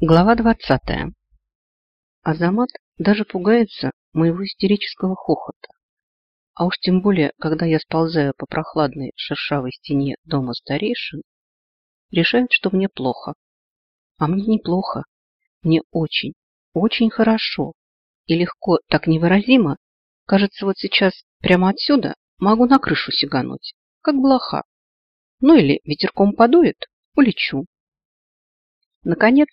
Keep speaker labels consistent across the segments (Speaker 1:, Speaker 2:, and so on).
Speaker 1: Глава двадцатая. Азамат даже пугается моего истерического хохота. А уж тем более, когда я сползаю по прохладной шершавой стене дома старейшин, решает, что мне плохо. А мне неплохо. Мне очень, очень хорошо. И легко, так невыразимо. Кажется, вот сейчас прямо отсюда могу на крышу сигануть, как блоха. Ну или ветерком подует, улечу. Наконец,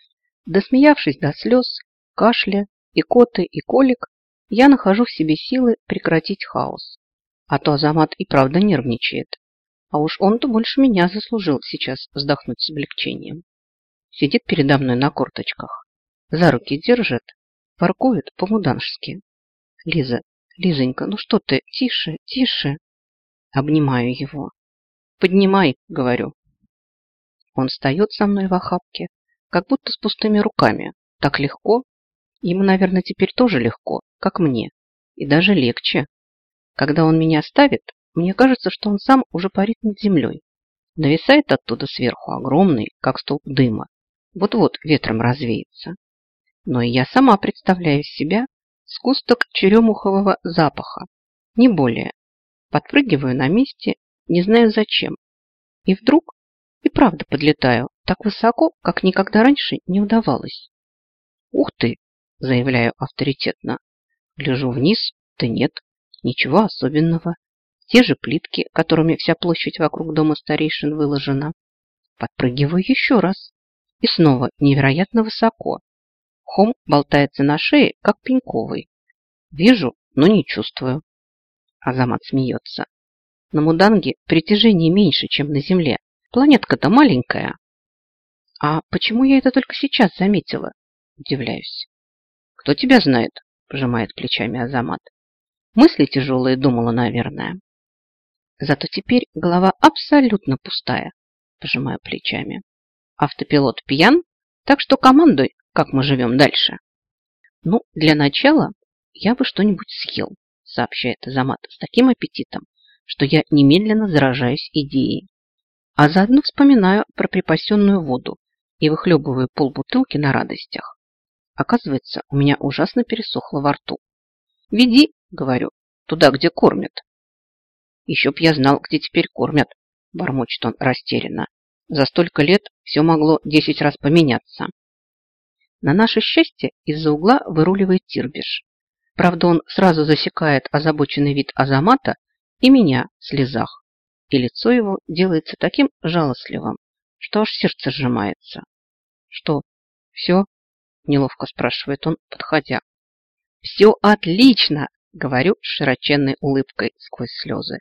Speaker 1: Досмеявшись до слез, кашля, икоты и колик, я нахожу в себе силы прекратить хаос. А то Азамат и правда нервничает. А уж он-то больше меня заслужил сейчас вздохнуть с облегчением. Сидит передо мной на корточках. За руки держит, паркует по-муданжски. Лиза, Лизонька, ну что ты, тише, тише. Обнимаю его. Поднимай, говорю. Он встает со мной в охапке, как будто с пустыми руками. Так легко. Ему, наверное, теперь тоже легко, как мне. И даже легче. Когда он меня ставит, мне кажется, что он сам уже парит над землей. Нависает оттуда сверху огромный, как столб дыма. Вот-вот ветром развеется. Но и я сама представляю себя сгусток черемухового запаха. Не более. Подпрыгиваю на месте, не знаю зачем. И вдруг и правда подлетаю так высоко, как никогда раньше не удавалось. «Ух ты!» – заявляю авторитетно. Гляжу вниз, да нет, ничего особенного. Те же плитки, которыми вся площадь вокруг дома старейшин выложена. Подпрыгиваю еще раз. И снова невероятно высоко. Хом болтается на шее, как пеньковый. Вижу, но не чувствую. Азамат смеется. На Муданге притяжение меньше, чем на Земле. Планетка-то маленькая. А почему я это только сейчас заметила? Удивляюсь. Кто тебя знает? Пожимает плечами Азамат. Мысли тяжелые думала, наверное. Зато теперь голова абсолютно пустая. Пожимаю плечами. Автопилот пьян, так что командуй, как мы живем дальше. Ну, для начала я бы что-нибудь съел, сообщает Азамат с таким аппетитом, что я немедленно заражаюсь идеей а заодно вспоминаю про припасенную воду и выхлебываю полбутылки на радостях. Оказывается, у меня ужасно пересохло во рту. «Веди», — говорю, — «туда, где кормят». «Еще б я знал, где теперь кормят», — бормочет он растерянно. «За столько лет все могло десять раз поменяться». На наше счастье из-за угла выруливает Тирбиш. Правда, он сразу засекает озабоченный вид Азамата и меня в слезах и лицо его делается таким жалостливым, что аж сердце сжимается. «Что, все?» – неловко спрашивает он, подходя. «Все отлично!» – говорю с широченной улыбкой сквозь слезы.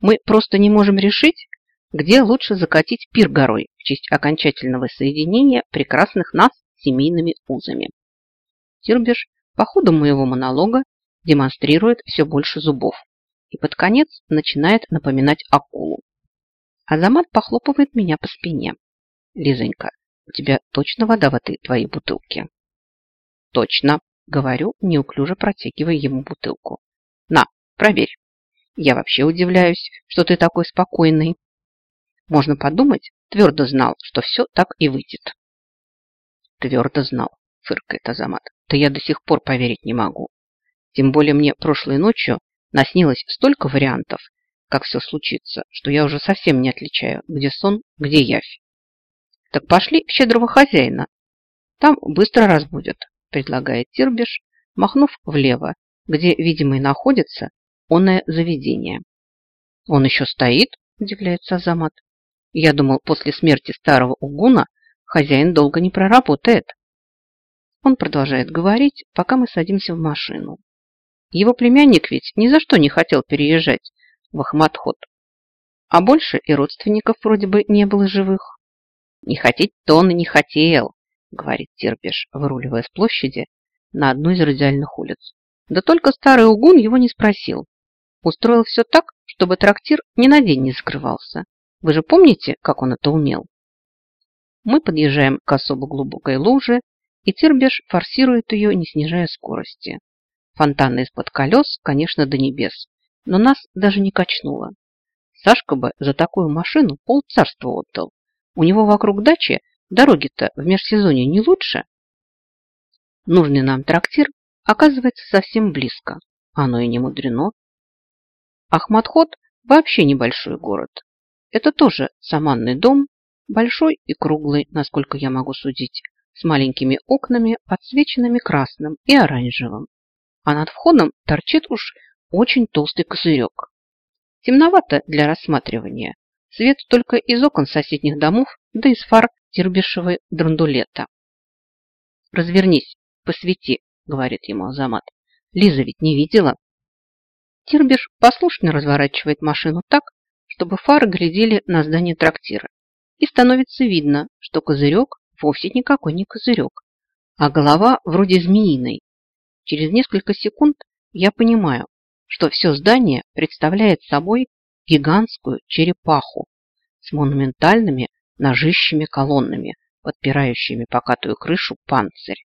Speaker 1: «Мы просто не можем решить, где лучше закатить пир горой в честь окончательного соединения прекрасных нас семейными узами». Тирбиш по ходу моего монолога демонстрирует все больше зубов и под конец начинает напоминать акулу. Азамат похлопывает меня по спине. Лизонька, у тебя точно вода в этой твоей бутылке? Точно, говорю, неуклюже протягивая ему бутылку. На, проверь. Я вообще удивляюсь, что ты такой спокойный. Можно подумать, твердо знал, что все так и выйдет. Твердо знал, фыркает Азамат. Да я до сих пор поверить не могу. Тем более мне прошлой ночью Наснилось столько вариантов, как все случится, что я уже совсем не отличаю, где сон, где явь. Так пошли в щедрого хозяина. Там быстро разбудят, предлагает Тирбиш, махнув влево, где, видимо, и находится онное заведение. Он еще стоит, удивляется Азамат. Я думал, после смерти старого угуна хозяин долго не проработает. Он продолжает говорить, пока мы садимся в машину. Его племянник ведь ни за что не хотел переезжать в Ахматхот. А больше и родственников вроде бы не было живых. Не хотеть-то он и не хотел, говорит Терпеш, выруливая с площади на одну из радиальных улиц. Да только старый угун его не спросил. Устроил все так, чтобы трактир ни на день не закрывался. Вы же помните, как он это умел? Мы подъезжаем к особо глубокой луже, и Тирбеш форсирует ее, не снижая скорости. Фонтаны из-под колес, конечно, до небес, но нас даже не качнуло. Сашка бы за такую машину пол царства отдал. У него вокруг дачи Дороги-то в межсезонье не лучше. Нужный нам трактир оказывается совсем близко. Оно и не мудрено. Ахматхот вообще небольшой город. Это тоже саманный дом, большой и круглый, насколько я могу судить, с маленькими окнами, подсвеченными красным и оранжевым. А над входом торчит уж очень толстый козырек. Темновато для рассматривания. Свет только из окон соседних домов, да из фар Тирбишевой драндулета. «Развернись, посвети», — говорит ему Азамат. «Лиза ведь не видела». Тирбиш послушно разворачивает машину так, чтобы фары глядели на здание трактира. И становится видно, что козырек вовсе никакой не козырек, а голова вроде змеиной. Через несколько секунд я понимаю, что все здание представляет собой гигантскую черепаху с монументальными ножищами колоннами, подпирающими покатую крышу панцирь.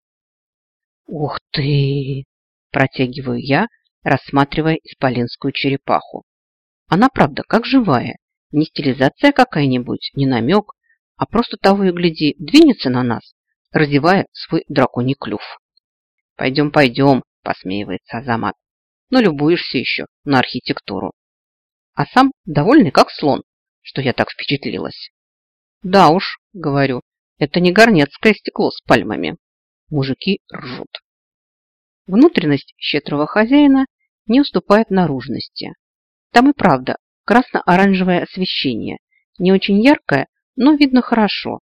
Speaker 1: «Ух ты!» – протягиваю я, рассматривая исполинскую черепаху. Она, правда, как живая, не стилизация какая-нибудь, не намек, а просто того и гляди, двинется на нас, разевая свой драконий клюв. «Пойдем, пойдем», – посмеивается Азамат, но любуешься еще на архитектуру. А сам довольный, как слон, что я так впечатлилась. «Да уж», – говорю, – «это не горнецкое стекло с пальмами». Мужики ржут. Внутренность щедрого хозяина не уступает наружности. Там и правда красно-оранжевое освещение, не очень яркое, но видно хорошо.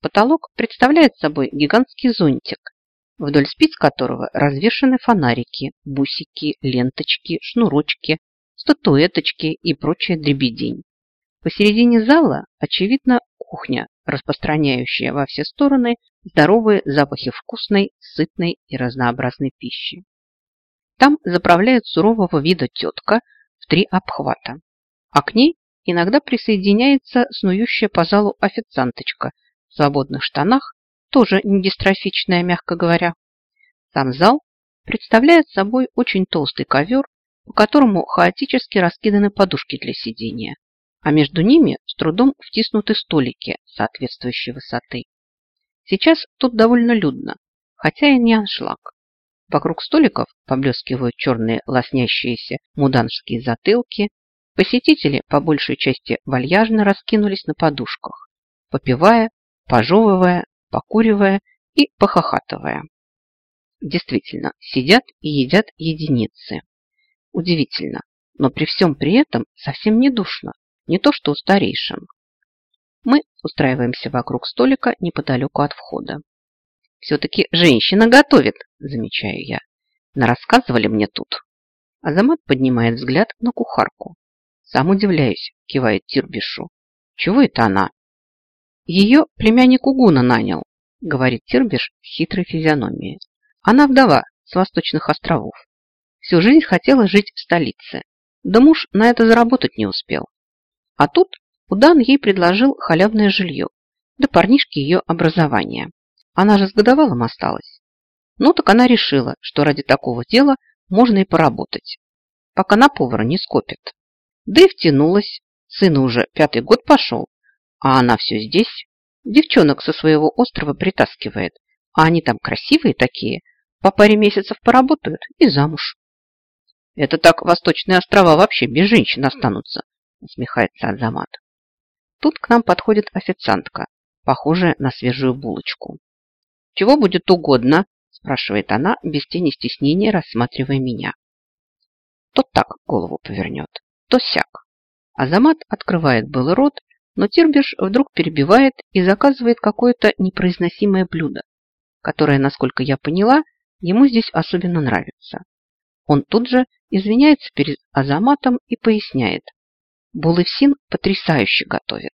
Speaker 1: Потолок представляет собой гигантский зонтик, вдоль спиц которого развешаны фонарики, бусики, ленточки, шнурочки, статуэточки и прочая дребедень. Посередине зала, очевидно, кухня, распространяющая во все стороны здоровые запахи вкусной, сытной и разнообразной пищи. Там заправляет сурового вида тетка в три обхвата, а к ней иногда присоединяется снующая по залу официанточка в свободных штанах, тоже не дистрофичная, мягко говоря. Сам зал представляет собой очень толстый ковер, по которому хаотически раскиданы подушки для сидения, а между ними с трудом втиснуты столики соответствующей высоты. Сейчас тут довольно людно, хотя и не аншлаг. Вокруг столиков поблескивают черные лоснящиеся муданские затылки, Посетители, по большей части, вальяжно раскинулись на подушках, попивая, пожевывая, покуривая и похохатывая. Действительно, сидят и едят единицы. Удивительно, но при всем при этом совсем не душно, не то что у старейшин. Мы устраиваемся вокруг столика неподалеку от входа. Все-таки женщина готовит, замечаю я. Нарассказывали мне тут. Азамат поднимает взгляд на кухарку. Сам удивляюсь, кивает Тирбишу. Чего это она? Ее племянник Угуна нанял, говорит Тирбиш с хитрой физиономией. Она вдова с восточных островов. Всю жизнь хотела жить в столице. Да муж на это заработать не успел. А тут Удан ей предложил халявное жилье, да парнишки ее образования. Она же с годовалым осталась. Ну так она решила, что ради такого дела можно и поработать, пока на повара не скопит. Да и втянулась. Сыну уже пятый год пошел, а она все здесь. Девчонок со своего острова притаскивает, а они там красивые такие. По паре месяцев поработают и замуж. Это так восточные острова вообще без женщин останутся, усмехается Азамат. Тут к нам подходит официантка, похожая на свежую булочку. Чего будет угодно? спрашивает она, без тени стеснения рассматривая меня. Тот так голову повернет то сяк. Азамат открывает был рот, но Тирбиш вдруг перебивает и заказывает какое-то непроизносимое блюдо, которое, насколько я поняла, ему здесь особенно нравится. Он тут же извиняется перед Азаматом и поясняет. Булывсин потрясающе готовит.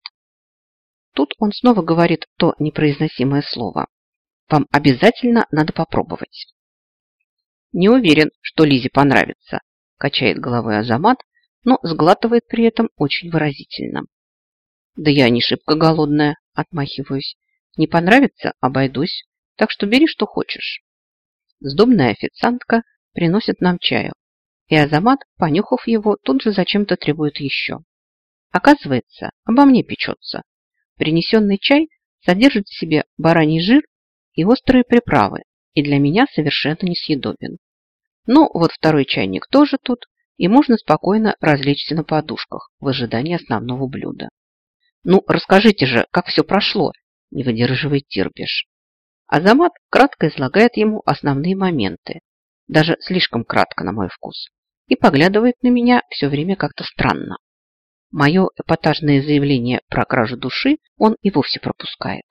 Speaker 1: Тут он снова говорит то непроизносимое слово. Вам обязательно надо попробовать. Не уверен, что Лизе понравится, качает головой Азамат, но сглатывает при этом очень выразительно. Да я не шибко голодная, отмахиваюсь. Не понравится – обойдусь, так что бери, что хочешь. Сдобная официантка приносит нам чаю, и Азамат, понюхав его, тут же зачем-то требует еще. Оказывается, обо мне печется. Принесенный чай содержит в себе бараний жир и острые приправы, и для меня совершенно несъедобен. Но вот второй чайник тоже тут, и можно спокойно развлечься на подушках в ожидании основного блюда. Ну, расскажите же, как все прошло, не выдерживает Тирбиш. Азамат кратко излагает ему основные моменты, даже слишком кратко на мой вкус, и поглядывает на меня все время как-то странно. Мое эпатажное заявление про кражу души он и вовсе пропускает.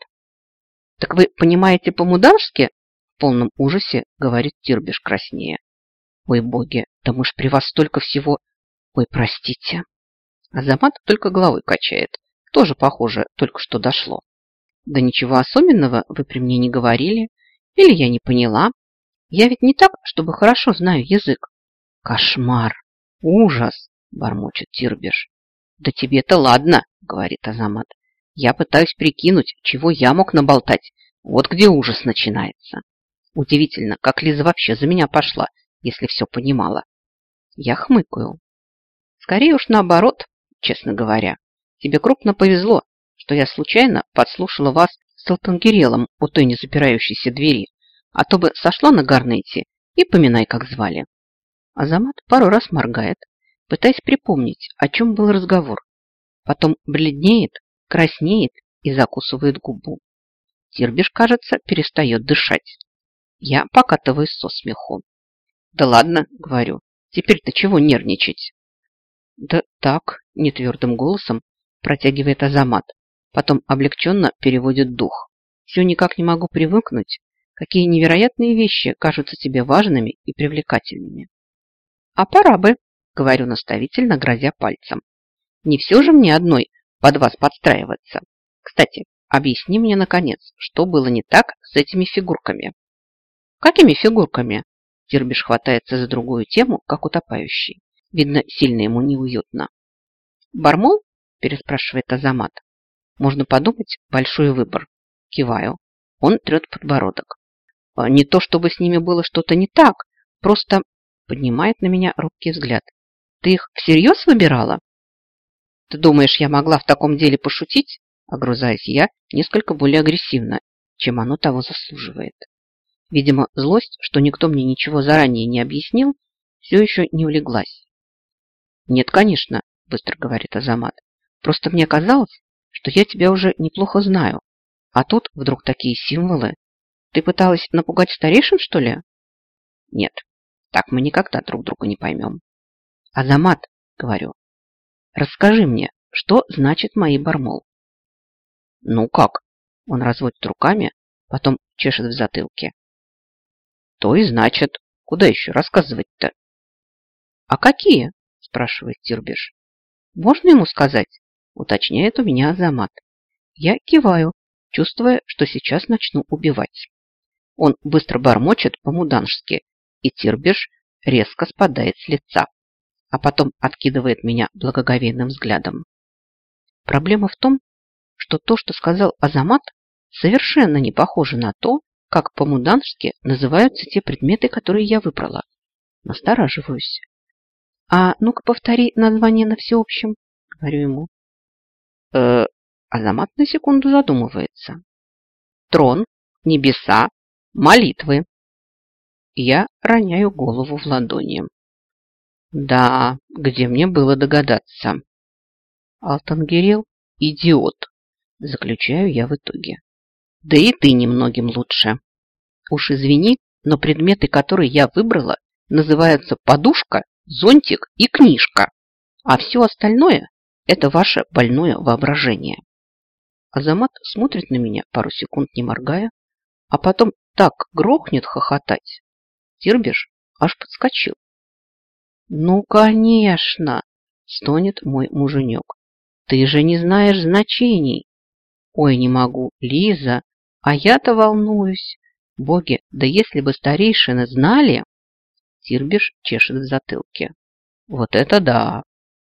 Speaker 1: «Так вы понимаете по-мудански?» В полном ужасе говорит Тирбиш краснее. «Ой, боги, да мы ж при вас столько всего...» «Ой, простите». Азамат только головой качает. Тоже, похоже, только что дошло. Да ничего особенного вы при мне не говорили. Или я не поняла. Я ведь не так, чтобы хорошо знаю язык. Кошмар! Ужас! Бормочет Тирбиш. Да тебе-то ладно, говорит Азамат. Я пытаюсь прикинуть, чего я мог наболтать. Вот где ужас начинается. Удивительно, как Лиза вообще за меня пошла, если все понимала. Я хмыкаю. Скорее уж наоборот, честно говоря. Тебе крупно повезло, что я случайно подслушала вас с Алтангерелом у той незапирающейся двери, а то бы сошла на гарнете и поминай, как звали. Азамат пару раз моргает, пытаясь припомнить, о чем был разговор. Потом бледнеет, краснеет и закусывает губу. Тирбиш, кажется, перестает дышать. Я покатываюсь со смеху. Да ладно, говорю, теперь-то чего нервничать? Да так, нетвердым голосом протягивает Азамат. Потом облегченно переводит дух. Все никак не могу привыкнуть, какие невероятные вещи кажутся тебе важными и привлекательными. А пора бы, говорю наставительно, грозя пальцем. Не все же мне одной под вас подстраиваться. Кстати, объясни мне, наконец, что было не так с этими фигурками. Какими фигурками? Дербиш хватается за другую тему, как утопающий. Видно, сильно ему неуютно. Бармол? Переспрашивает Азамат. Можно подумать, большой выбор. Киваю. Он трет подбородок. А, не то, чтобы с ними было что-то не так, просто поднимает на меня робкий взгляд. Ты их всерьез выбирала? Ты думаешь, я могла в таком деле пошутить? Огрузаюсь я несколько более агрессивно, чем оно того заслуживает. Видимо, злость, что никто мне ничего заранее не объяснил, все еще не улеглась. Нет, конечно, быстро говорит Азамат. Просто мне казалось, что я тебя уже неплохо знаю. А тут вдруг такие символы. Ты пыталась напугать старейшин, что ли? Нет, так мы никогда друг друга не поймем. Азамат, говорю, расскажи мне, что значит мои бармол? Ну как? Он разводит руками, потом чешет в затылке. То и значит. Куда еще рассказывать-то? А какие? Спрашивает Тирбиш. Можно ему сказать? Уточняет у меня Азамат. Я киваю, чувствуя, что сейчас начну убивать. Он быстро бормочет по-мудански, и Тирбиш резко спадает с лица, а потом откидывает меня благоговейным взглядом. Проблема в том, что то, что сказал Азамат, совершенно не похоже на то, как по-мудански называются те предметы, которые я выбрала. Настораживаюсь. А ну-ка повтори название на всеобщем, говорю ему. Э, Азамат на секунду задумывается. Трон, небеса, молитвы. Я роняю голову в ладони. Да, где мне было догадаться? Алтангерел – идиот, заключаю я в итоге. Да и ты немногим лучше. Уж извини, но предметы, которые я выбрала, называются подушка, зонтик и книжка. А все остальное это ваше больное воображение. Азамат смотрит на меня пару секунд, не моргая, а потом так грохнет хохотать. Тирбиш аж подскочил. «Ну, конечно!» – стонет мой муженек. «Ты же не знаешь значений!» «Ой, не могу, Лиза, а я-то волнуюсь. Боги, да если бы старейшины знали...» Тирбиш чешет в затылке. «Вот это да!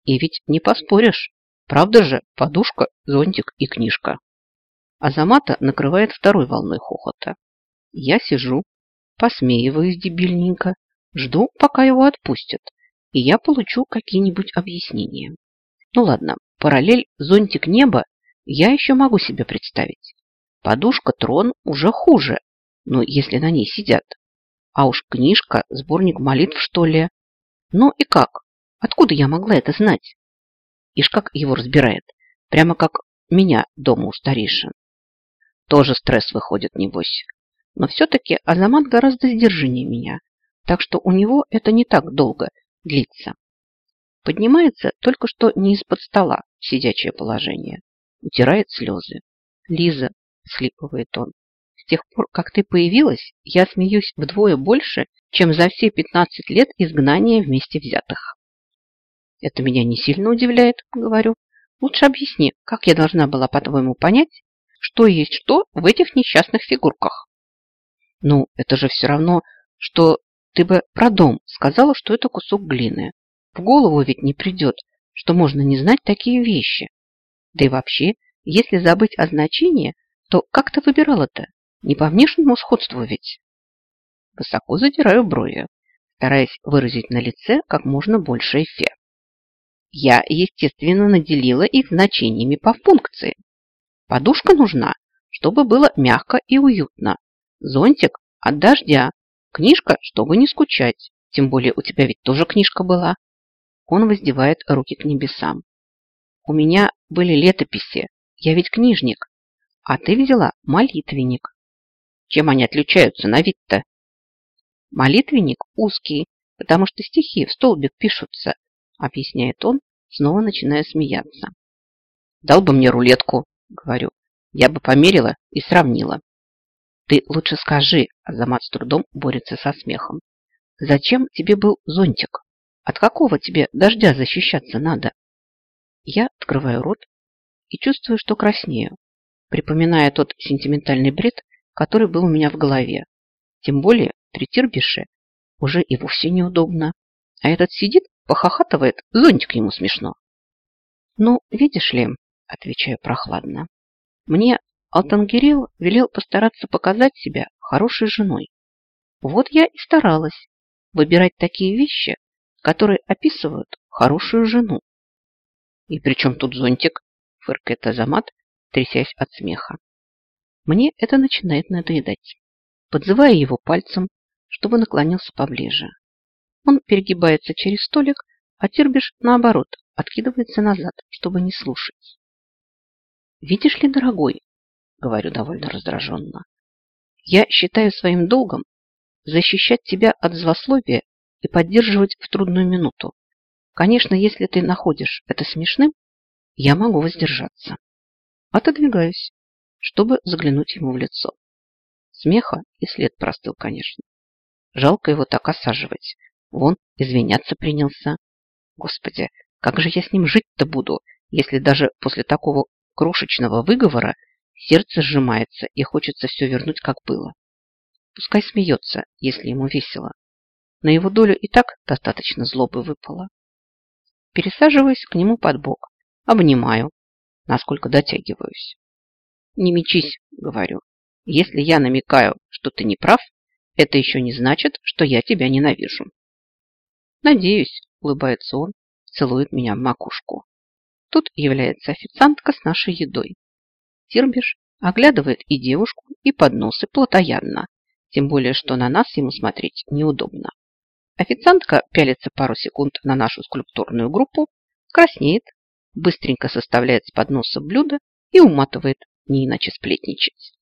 Speaker 1: И ведь не поспоришь. Правда же, подушка, зонтик и книжка. Азамата накрывает второй волной хохота. Я сижу, посмеиваюсь дебильненько, жду, пока его отпустят, и я получу какие-нибудь объяснения. Ну ладно, параллель зонтик неба я еще могу себе представить. Подушка, трон уже хуже, ну, если на ней сидят. А уж книжка, сборник молитв, что ли. Ну и как? Откуда я могла это знать? Ишь, как его разбирает. Прямо как меня дома у старейшин. Тоже стресс выходит, небось. Но все-таки Азамат гораздо сдержаннее меня, так что у него это не так долго длится. Поднимается только что не из-под стола сидячее положение. Утирает слезы. Лиза, слипывает он, с тех пор, как ты появилась, я смеюсь вдвое больше, чем за все 15 лет изгнания вместе взятых. Это меня не сильно удивляет, говорю. Лучше объясни, как я должна была, по-твоему, понять, что есть что в этих несчастных фигурках? Ну, это же все равно, что ты бы про дом сказала, что это кусок глины. В голову ведь не придет, что можно не знать такие вещи. Да и вообще, если забыть о значении, то как ты выбирала-то? Не по внешнему сходству ведь. Высоко задираю брови, стараясь выразить на лице как можно больше эффект. Я, естественно, наделила их значениями по функции. Подушка нужна, чтобы было мягко и уютно. Зонтик от дождя. Книжка, чтобы не скучать. Тем более у тебя ведь тоже книжка была. Он воздевает руки к небесам. У меня были летописи. Я ведь книжник. А ты взяла молитвенник. Чем они отличаются на вид-то? Молитвенник узкий, потому что стихи в столбик пишутся, объясняет он, снова начиная смеяться. Дал бы мне рулетку, говорю. Я бы померила и сравнила. Ты лучше скажи, Азамат с трудом борется со смехом. Зачем тебе был зонтик? От какого тебе дождя защищаться надо? Я открываю рот и чувствую, что краснею, припоминая тот сентиментальный бред, который был у меня в голове. Тем более при Тирбише уже и вовсе неудобно. А этот сидит, похохатывает, зонтик ему смешно. Ну, видишь ли, отвечаю прохладно, мне Алтангирел велел постараться показать себя хорошей женой. Вот я и старалась выбирать такие вещи, которые описывают хорошую жену. И при чем тут зонтик? Фыркает Азамат, трясясь от смеха. Мне это начинает надоедать. Подзывая его пальцем, чтобы наклонился поближе. Он перегибается через столик, а Тирбиш, наоборот, откидывается назад, чтобы не слушать. «Видишь ли, дорогой?» — говорю довольно раздраженно. «Я считаю своим долгом защищать тебя от злословия и поддерживать в трудную минуту. Конечно, если ты находишь это смешным, я могу воздержаться. Отодвигаюсь чтобы заглянуть ему в лицо. Смеха и след простыл, конечно. Жалко его так осаживать. Вон, извиняться принялся. Господи, как же я с ним жить-то буду, если даже после такого крошечного выговора сердце сжимается и хочется все вернуть, как было. Пускай смеется, если ему весело. На его долю и так достаточно злобы выпало. Пересаживаюсь к нему под бок, обнимаю, насколько дотягиваюсь. Не мечись, говорю. Если я намекаю, что ты не прав, это еще не значит, что я тебя ненавижу. Надеюсь, улыбается он, целует меня в макушку. Тут является официантка с нашей едой. Тирбиш оглядывает и девушку, и подносы плотоядно, тем более, что на нас ему смотреть неудобно. Официантка пялится пару секунд на нашу скульптурную группу, краснеет, быстренько составляет с подноса блюдо и уматывает не иначе сплетничать.